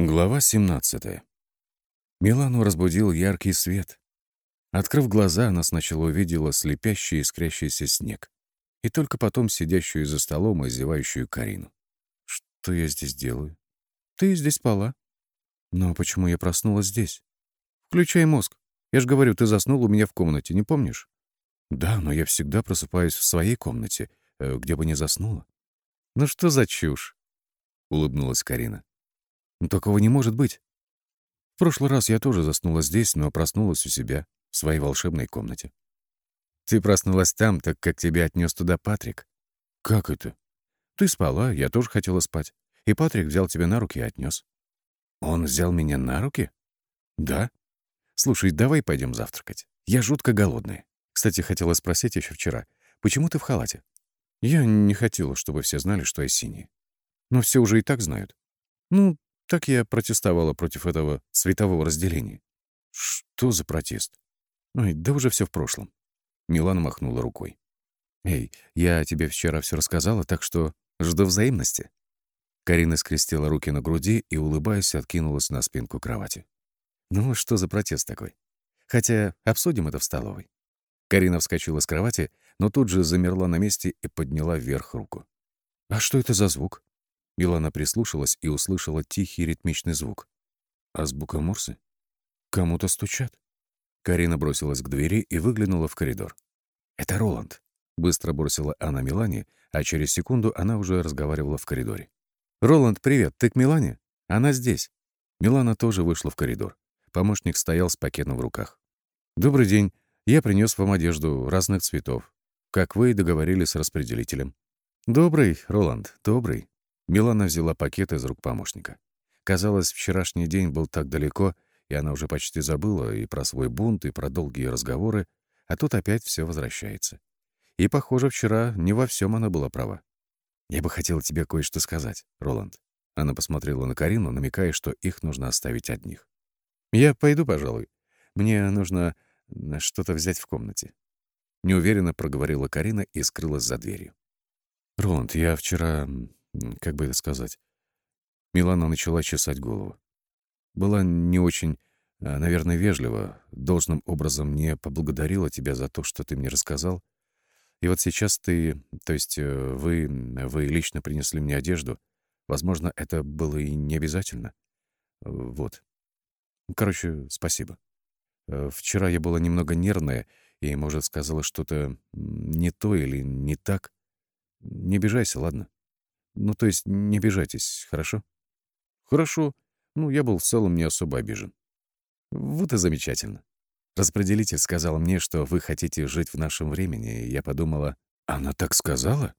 Глава 17. Милану разбудил яркий свет. Открыв глаза, она сначала увидела слепящий искрящийся снег. И только потом сидящую за столом и зевающую Карину. «Что я здесь делаю?» «Ты здесь спала». «Но почему я проснулась здесь?» «Включай мозг. Я же говорю, ты заснул у меня в комнате, не помнишь?» «Да, но я всегда просыпаюсь в своей комнате, э, где бы не заснула». «Ну что за чушь?» — улыбнулась Карина. Но такого не может быть. В прошлый раз я тоже заснула здесь, но проснулась у себя, в своей волшебной комнате. Ты проснулась там, так как тебя отнес туда Патрик. Как это? Ты спала, я тоже хотела спать. И Патрик взял тебя на руки и отнес. Он взял меня на руки? Да. Слушай, давай пойдем завтракать. Я жутко голодная. Кстати, хотела спросить еще вчера, почему ты в халате? Я не хотела, чтобы все знали, что я синий. Но все уже и так знают. Ну, так я протестовала против этого цветового разделения. Что за протест? Ой, да уже все в прошлом. Милана махнула рукой. Эй, я тебе вчера все рассказала, так что жду взаимности. Карина скрестила руки на груди и, улыбаясь, откинулась на спинку кровати. Ну, что за протест такой? Хотя обсудим это в столовой. Карина вскочила с кровати, но тут же замерла на месте и подняла вверх руку. «А что это за звук?» Милана прислушалась и услышала тихий ритмичный звук. Азбука Морсы? Кому-то стучат. Карина бросилась к двери и выглянула в коридор. «Это Роланд», — быстро бросила она Милане, а через секунду она уже разговаривала в коридоре. «Роланд, привет, ты к Милане? Она здесь». Милана тоже вышла в коридор. Помощник стоял с пакетом в руках. «Добрый день. Я принес вам одежду разных цветов. Как вы и договорились с распределителем». «Добрый, Роланд, добрый», Милана взяла пакет из рук помощника. Казалось, вчерашний день был так далеко, и она уже почти забыла и про свой бунт, и про долгие разговоры, а тут опять все возвращается. И, похоже, вчера не во всем она была права. «Я бы хотела тебе кое-что сказать, Роланд». Она посмотрела на Карину, намекая, что их нужно оставить одних. «Я пойду, пожалуй. Мне нужно что-то взять в комнате». Неуверенно проговорила Карина и скрылась за дверью. «Роланд, я вчера как бы это сказать. Милана начала чесать голову. Была не очень, а, наверное, вежлива, должным образом не поблагодарила тебя за то, что ты мне рассказал. И вот сейчас ты, то есть э, вы, вы лично принесли мне одежду. Возможно, это было и не обязательно. Вот. Короче, спасибо. Э, вчера я была немного нервная и, может, сказала что-то не то или не так. Не обижайся, ладно? Ну, то есть не обижайтесь, хорошо? Хорошо. Ну, я был в целом не особо обижен. Вот и замечательно. Распределитель сказал мне, что вы хотите жить в нашем времени, и я подумала, она так сказала?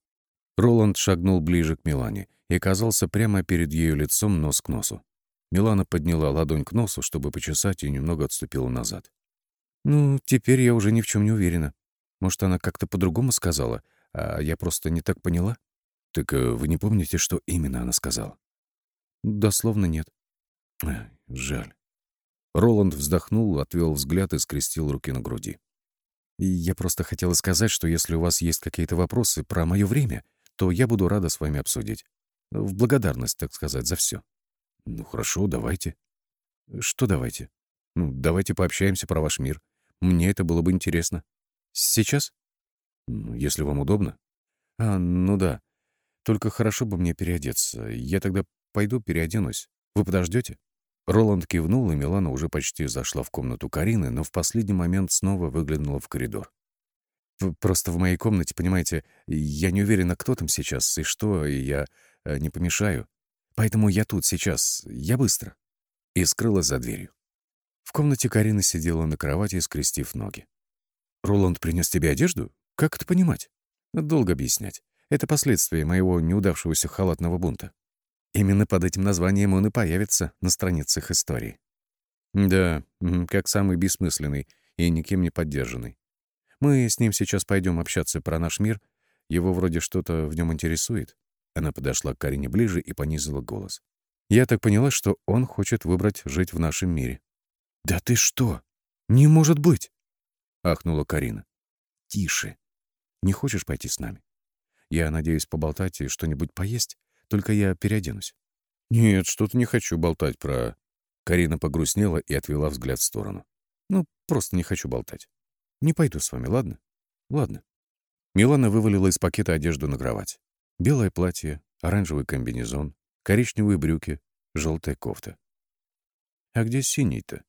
Роланд шагнул ближе к Милане и оказался прямо перед ее лицом нос к носу. Милана подняла ладонь к носу, чтобы почесать, и немного отступила назад. «Ну, теперь я уже ни в чем не уверена. Может, она как-то по-другому сказала, а я просто не так поняла?» «Так э, вы не помните, что именно она сказала?» «Дословно нет». Эх, жаль. Роланд вздохнул, отвел взгляд и скрестил руки на груди. «Я просто хотела сказать, что если у вас есть какие-то вопросы про мое время, то я буду рада с вами обсудить. В благодарность, так сказать, за все. «Ну хорошо, давайте». «Что давайте?» «Ну, давайте пообщаемся про ваш мир. Мне это было бы интересно». «Сейчас?» «Ну, «Если вам удобно». «А, ну да. Только хорошо бы мне переодеться. Я тогда пойду переоденусь. Вы подождете? Роланд кивнул, и Милана уже почти зашла в комнату Карины, но в последний момент снова выглянула в коридор. «Просто в моей комнате, понимаете, я не уверена, кто там сейчас и что, и я э, не помешаю. Поэтому я тут сейчас, я быстро». И скрылась за дверью. В комнате Карина сидела на кровати, скрестив ноги. «Роланд принес тебе одежду? Как это понимать?» «Долго объяснять. Это последствия моего неудавшегося халатного бунта. Именно под этим названием он и появится на страницах истории. Да, как самый бессмысленный и никем не поддержанный. Мы с ним сейчас пойдем общаться про наш мир. Его вроде что-то в нем интересует. Она подошла к Карине ближе и понизила голос. Я так поняла, что он хочет выбрать жить в нашем мире. «Да ты что? Не может быть!» — ахнула Карина. «Тише. Не хочешь пойти с нами? Я надеюсь поболтать и что-нибудь поесть, только я переоденусь. «Нет, что-то не хочу болтать про...» Карина погрустнела и отвела взгляд в сторону. «Ну, просто не хочу болтать. Не пойду с вами, ладно?» «Ладно». Милана вывалила из пакета одежду на кровать. Белое платье, оранжевый комбинезон, коричневые брюки, желтая кофта. А где синий-то?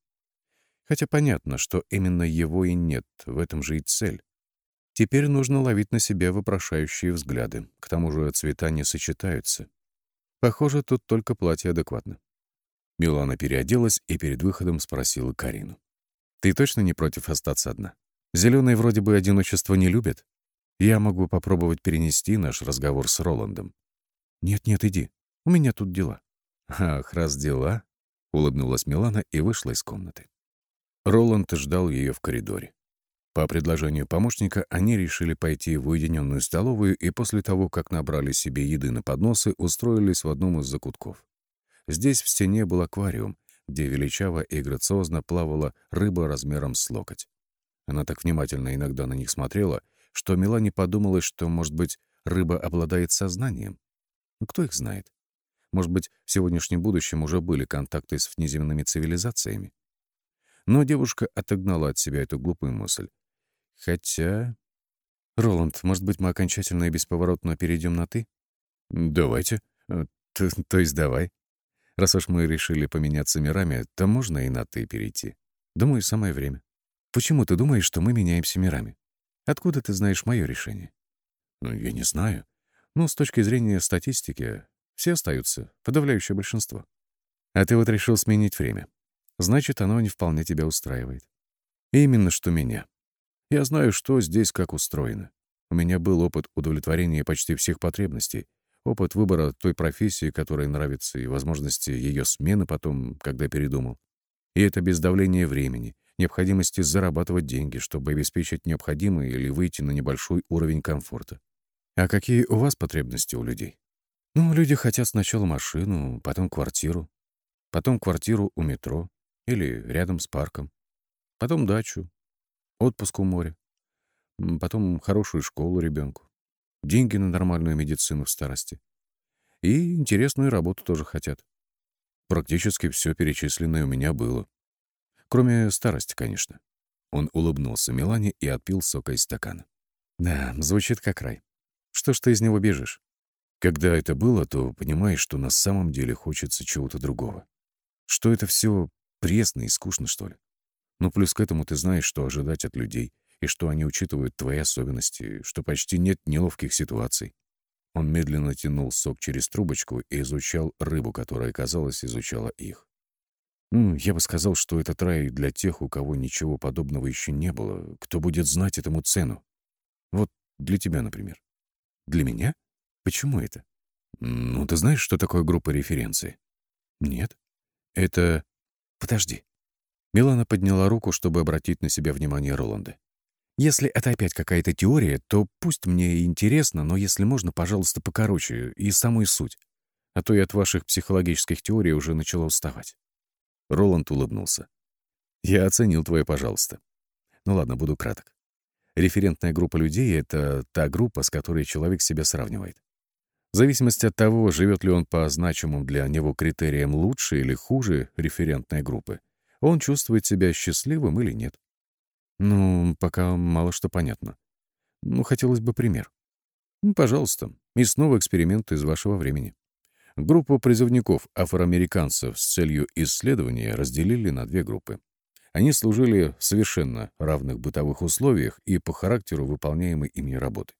Хотя понятно, что именно его и нет, в этом же и цель. Теперь нужно ловить на себе вопрошающие взгляды. К тому же цвета не сочетаются. Похоже, тут только платье адекватно. Милана переоделась и перед выходом спросила Карину. «Ты точно не против остаться одна? Зеленые вроде бы одиночество не любят. Я могу попробовать перенести наш разговор с Роландом». «Нет-нет, иди. У меня тут дела». «Ах, раз дела?» — улыбнулась Милана и вышла из комнаты. Роланд ждал ее в коридоре. По предложению помощника они решили пойти в уединенную столовую и после того, как набрали себе еды на подносы, устроились в одном из закутков. Здесь в стене был аквариум, где величаво и грациозно плавала рыба размером с локоть. Она так внимательно иногда на них смотрела, что Милане подумалось, что, может быть, рыба обладает сознанием. Ну, кто их знает? Может быть, в сегодняшнем будущем уже были контакты с внеземными цивилизациями? Но девушка отогнала от себя эту глупую мысль. Хотя... Роланд, может быть, мы окончательно и бесповоротно перейдем на «ты»? Давайте. Э, то, то есть давай. Раз уж мы решили поменяться мирами, то можно и на «ты» перейти. Думаю, самое время. Почему ты думаешь, что мы меняемся мирами? Откуда ты знаешь мое решение? Ну, я не знаю. Ну, с точки зрения статистики, все остаются, подавляющее большинство. А ты вот решил сменить время. Значит, оно не вполне тебя устраивает. Именно что меня. Я знаю, что здесь как устроено. У меня был опыт удовлетворения почти всех потребностей, опыт выбора той профессии, которая нравится, и возможности ее смены потом, когда передумал. И это без давления времени, необходимости зарабатывать деньги, чтобы обеспечить необходимое или выйти на небольшой уровень комфорта. А какие у вас потребности у людей? Ну, люди хотят сначала машину, потом квартиру, потом квартиру у метро или рядом с парком, потом дачу, отпуск у моря, потом хорошую школу ребенку, деньги на нормальную медицину в старости. И интересную работу тоже хотят. Практически все перечисленное у меня было. Кроме старости, конечно. Он улыбнулся Милане и отпил сока из стакана. Да, звучит как рай. Что ж ты из него бежишь? Когда это было, то понимаешь, что на самом деле хочется чего-то другого. Что это все пресно и скучно, что ли. Ну, плюс к этому ты знаешь, что ожидать от людей, и что они учитывают твои особенности, что почти нет неловких ситуаций. Он медленно тянул сок через трубочку и изучал рыбу, которая, казалось, изучала их. Ну, я бы сказал, что этот рай для тех, у кого ничего подобного еще не было, кто будет знать этому цену. Вот для тебя, например. Для меня? Почему это? Ну, ты знаешь, что такое группа референции? Нет. Это... Подожди. Милана подняла руку, чтобы обратить на себя внимание Роланда. Если это опять какая-то теория, то пусть мне интересно, но если можно, пожалуйста, покороче и самую суть. А то я от ваших психологических теорий уже начала уставать. Роланд улыбнулся. Я оценил твое «пожалуйста». Ну ладно, буду краток. Референтная группа людей — это та группа, с которой человек себя сравнивает. В зависимости от того, живет ли он по значимым для него критериям лучше или хуже референтной группы, он чувствует себя счастливым или нет. Ну, пока мало что понятно. Ну, хотелось бы пример. Ну, пожалуйста. И снова эксперимент из вашего времени. Группу призывников афроамериканцев с целью исследования разделили на две группы. Они служили в совершенно равных бытовых условиях и по характеру выполняемой ими работы.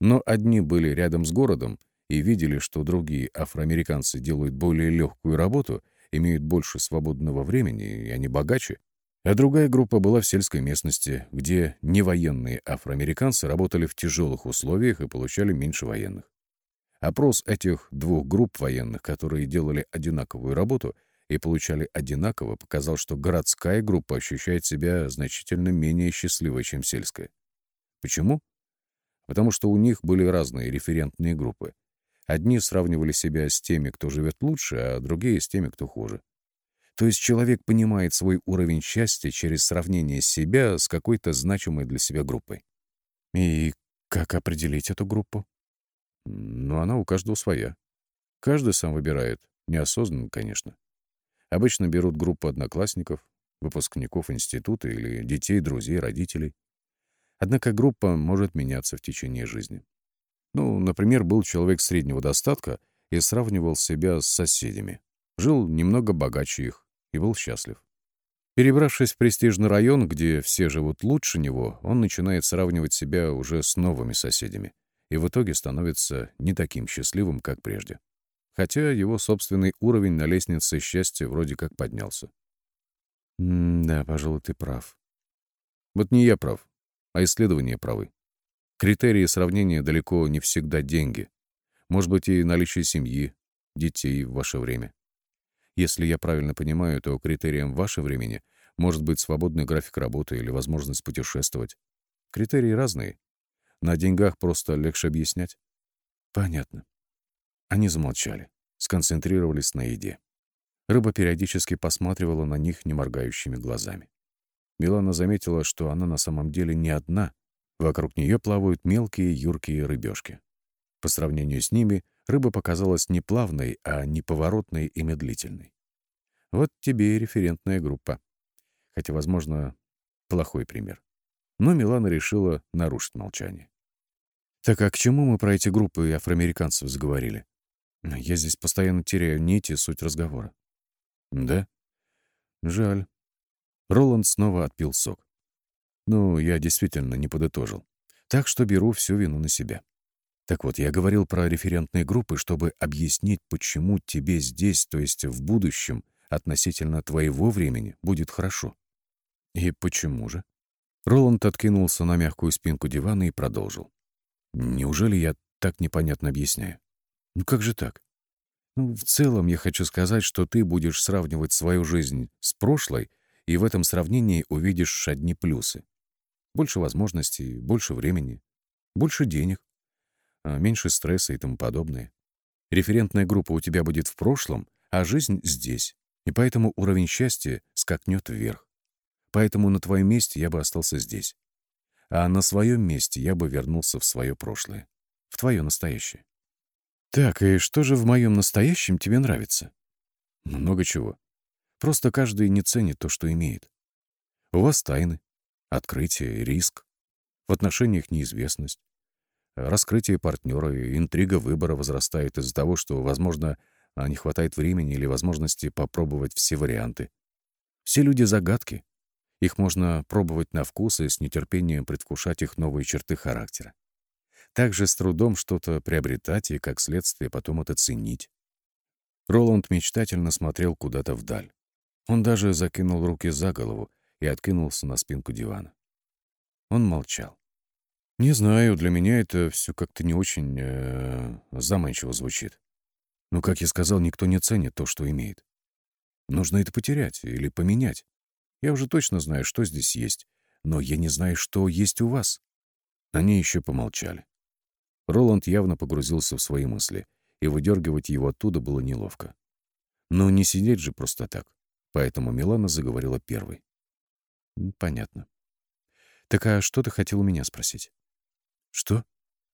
Но одни были рядом с городом, и видели, что другие афроамериканцы делают более легкую работу, имеют больше свободного времени, и они богаче, а другая группа была в сельской местности, где невоенные афроамериканцы работали в тяжелых условиях и получали меньше военных. Опрос этих двух групп военных, которые делали одинаковую работу и получали одинаково, показал, что городская группа ощущает себя значительно менее счастливой, чем сельская. Почему? Потому что у них были разные референтные группы, Одни сравнивали себя с теми, кто живет лучше, а другие — с теми, кто хуже. То есть человек понимает свой уровень счастья через сравнение себя с какой-то значимой для себя группой. И как определить эту группу? Ну, она у каждого своя. Каждый сам выбирает, Неосознанно, конечно. Обычно берут группу одноклассников, выпускников института или детей, друзей, родителей. Однако группа может меняться в течение жизни. Ну, например, был человек среднего достатка и сравнивал себя с соседями. Жил немного богаче их и был счастлив. Перебравшись в престижный район, где все живут лучше него, он начинает сравнивать себя уже с новыми соседями и в итоге становится не таким счастливым, как прежде. Хотя его собственный уровень на лестнице счастья вроде как поднялся. Да, пожалуй, ты прав. Вот не я прав, а исследования правы. Критерии сравнения далеко не всегда деньги. Может быть, и наличие семьи, детей в ваше время. Если я правильно понимаю, то критерием ваше времени может быть свободный график работы или возможность путешествовать. Критерии разные. На деньгах просто легче объяснять. Понятно. Они замолчали, сконцентрировались на еде. Рыба периодически посматривала на них неморгающими глазами. Милана заметила, что она на самом деле не одна. Вокруг нее плавают мелкие юркие рыбешки. По сравнению с ними рыба показалась не плавной, а неповоротной и медлительной. Вот тебе и референтная группа. Хотя, возможно, плохой пример. Но Милана решила нарушить молчание. «Так а к чему мы про эти группы афроамериканцев заговорили? Я здесь постоянно теряю нити и суть разговора». «Да? Жаль». Роланд снова отпил сок. «Ну, я действительно не подытожил. Так что беру всю вину на себя. Так вот, я говорил про референтные группы, чтобы объяснить, почему тебе здесь, то есть в будущем, относительно твоего времени, будет хорошо. И почему же? Роланд откинулся на мягкую спинку дивана и продолжил. Неужели я так непонятно объясняю? Ну как же так? Ну, в целом я хочу сказать, что ты будешь сравнивать свою жизнь с прошлой, и в этом сравнении увидишь одни плюсы. Больше возможностей, больше времени, больше денег, а, меньше стресса и тому подобное. Референтная группа у тебя будет в прошлом, а жизнь здесь, и поэтому уровень счастья скакнет вверх. Поэтому на твоем месте я бы остался здесь. А на своем месте я бы вернулся в свое прошлое, в твое настоящее. Так, и что же в моем настоящем тебе нравится? Много чего. Просто каждый не ценит то, что имеет. У вас тайны, открытие, риск. В отношениях неизвестность. Раскрытие партнера и интрига выбора возрастает из-за того, что, возможно, не хватает времени или возможности попробовать все варианты. Все люди — загадки. Их можно пробовать на вкус и с нетерпением предвкушать их новые черты характера. Также с трудом что-то приобретать и, как следствие, потом это ценить. Роланд мечтательно смотрел куда-то вдаль. Он даже закинул руки за голову и откинулся на спинку дивана. Он молчал. Не знаю, для меня это все как-то не очень э, заманчиво звучит. Но, как я сказал, никто не ценит то, что имеет. Нужно это потерять или поменять. Я уже точно знаю, что здесь есть, но я не знаю, что есть у вас. Они еще помолчали. Роланд явно погрузился в свои мысли, и выдергивать его оттуда было неловко. Но не сидеть же просто так. Поэтому Милана заговорила первой. «Понятно. Так а что ты хотел у меня спросить?» «Что?»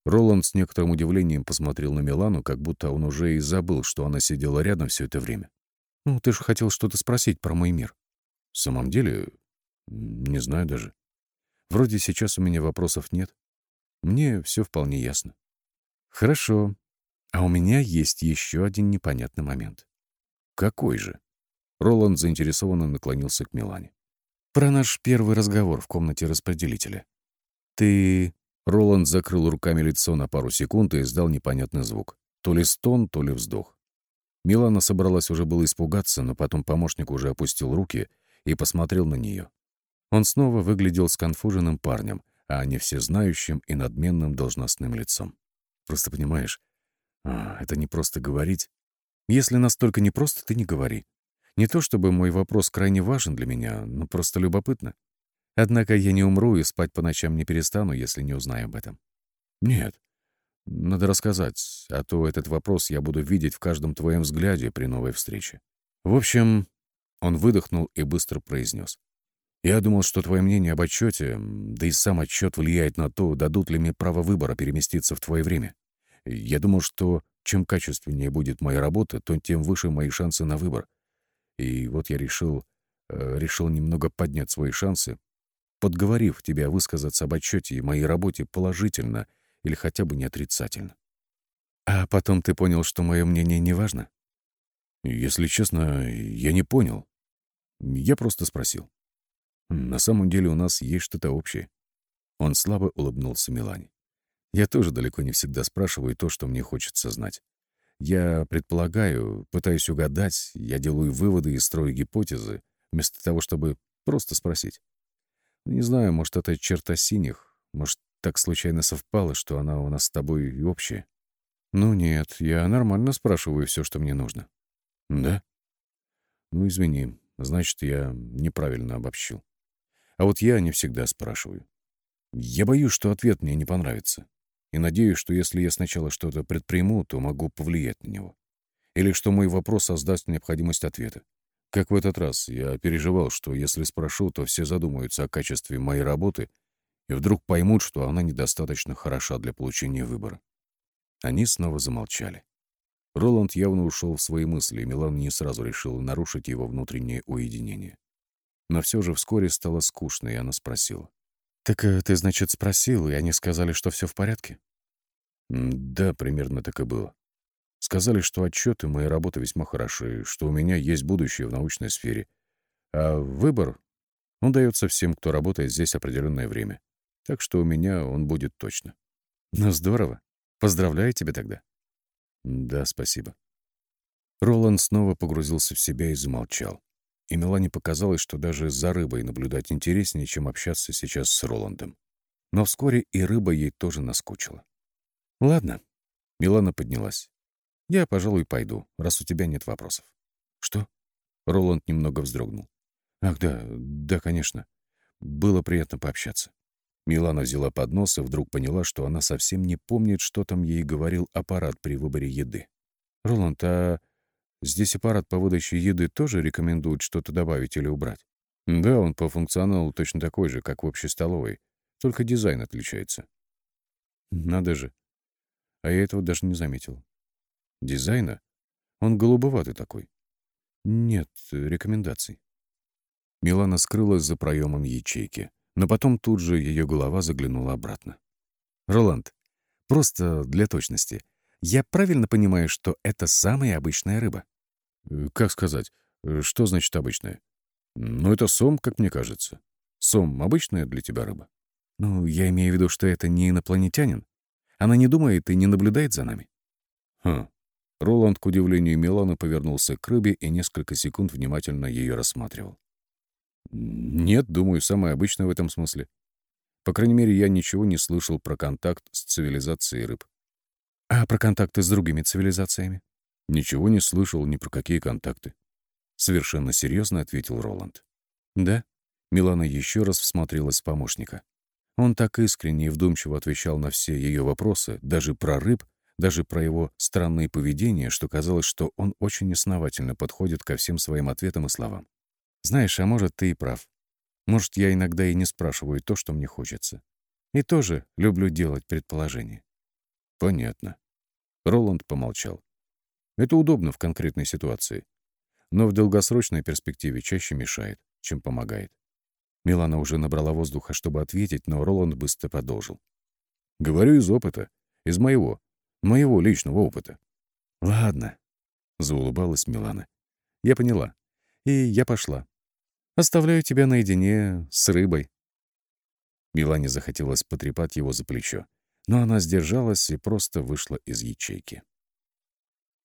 Роланд с некоторым удивлением посмотрел на Милану, как будто он уже и забыл, что она сидела рядом все это время. «Ну, ты же хотел что-то спросить про мой мир». «В самом деле, не знаю даже. Вроде сейчас у меня вопросов нет. Мне все вполне ясно». «Хорошо. А у меня есть еще один непонятный момент». «Какой же?» Роланд заинтересованно наклонился к Милане. «Про наш первый разговор в комнате распределителя. Ты Роланд закрыл руками лицо на пару секунд и издал непонятный звук. То ли стон, то ли вздох. Милана собралась уже было испугаться, но потом помощник уже опустил руки и посмотрел на нее. Он снова выглядел сконфуженным парнем, а не всезнающим и надменным должностным лицом. Просто понимаешь, а, это не просто говорить. Если настолько непросто, ты не говори. Не то чтобы мой вопрос крайне важен для меня, но просто любопытно. Однако я не умру и спать по ночам не перестану, если не узнаю об этом. Нет, надо рассказать, а то этот вопрос я буду видеть в каждом твоем взгляде при новой встрече. В общем, он выдохнул и быстро произнес. Я думал, что твое мнение об отчете, да и сам отчет влияет на то, дадут ли мне право выбора переместиться в твое время. Я думал, что чем качественнее будет моя работа, то тем выше мои шансы на выбор. И вот я решил, э, решил немного поднять свои шансы, подговорив тебя высказаться об отчете и моей работе положительно или хотя бы не отрицательно. А потом ты понял, что мое мнение не важно? Если честно, я не понял. Я просто спросил. На самом деле у нас есть что-то общее. Он слабо улыбнулся Милане. Я тоже далеко не всегда спрашиваю то, что мне хочется знать. Я предполагаю, пытаюсь угадать, я делаю выводы и строю гипотезы, вместо того, чтобы просто спросить. Не знаю, может, это черта синих, может, так случайно совпало, что она у нас с тобой и общая. Ну нет, я нормально спрашиваю все, что мне нужно. Да? Ну, извини, значит, я неправильно обобщил. А вот я не всегда спрашиваю. Я боюсь, что ответ мне не понравится. И надеюсь, что если я сначала что-то предприму, то могу повлиять на него. Или что мой вопрос создаст необходимость ответа. Как в этот раз, я переживал, что если спрошу, то все задумаются о качестве моей работы и вдруг поймут, что она недостаточно хороша для получения выбора. Они снова замолчали. Роланд явно ушел в свои мысли, и Милан не сразу решил нарушить его внутреннее уединение. Но все же вскоре стало скучно, и она спросила. «Так э, ты, значит, спросил, и они сказали, что все в порядке?» «Да, примерно так и было. Сказали, что отчеты моей работы весьма хороши, что у меня есть будущее в научной сфере. А выбор, он дается всем, кто работает здесь определенное время. Так что у меня он будет точно». «Ну, здорово. Поздравляю тебя тогда». «Да, спасибо». Роланд снова погрузился в себя и замолчал. И Мелане показалось, что даже за рыбой наблюдать интереснее, чем общаться сейчас с Роландом. Но вскоре и рыба ей тоже наскучила. «Ладно». Милана поднялась. «Я, пожалуй, пойду, раз у тебя нет вопросов». «Что?» Роланд немного вздрогнул. «Ах, да, да, конечно. Было приятно пообщаться». Милана взяла поднос и вдруг поняла, что она совсем не помнит, что там ей говорил аппарат при выборе еды. «Роланд, а Здесь аппарат по выдаче еды тоже рекомендует что-то добавить или убрать? Да, он по функционалу точно такой же, как в общей столовой, только дизайн отличается. Надо же. А я этого даже не заметил. Дизайна? Он голубоватый такой. Нет рекомендаций. Милана скрылась за проемом ячейки, но потом тут же ее голова заглянула обратно. «Роланд, просто для точности. Я правильно понимаю, что это самая обычная рыба?» Э, как сказать, э, что значит обычная? Ну, это сом, как мне кажется. Сом — обычная для тебя рыба? Ну, я имею в виду, что это не инопланетянин. Она не думает и не наблюдает за нами. Хм. Роланд, к удивлению Милана, повернулся к рыбе и несколько секунд внимательно ее рассматривал. Нет, думаю, самое обычное в этом смысле. По крайней мере, я ничего не слышал про контакт с цивилизацией рыб. А про контакты с другими цивилизациями? Ничего не слышал ни про какие контакты. Совершенно серьезно ответил Роланд. Да? Милана еще раз всмотрелась в помощника. Он так искренне и вдумчиво отвечал на все ее вопросы, даже про рыб, даже про его странное поведение, что казалось, что он очень основательно подходит ко всем своим ответам и словам. «Знаешь, а может, ты и прав. Может, я иногда и не спрашиваю то, что мне хочется. И тоже люблю делать предположения». «Понятно». Роланд помолчал. Это удобно в конкретной ситуации, но в долгосрочной перспективе чаще мешает, чем помогает. Милана уже набрала воздуха, чтобы ответить, но Роланд быстро продолжил. «Говорю из опыта. Из моего. Моего личного опыта». «Ладно», — заулыбалась Милана. «Я поняла. И я пошла. Оставляю тебя наедине с рыбой». Милане захотелось потрепать его за плечо, но она сдержалась и просто вышла из ячейки.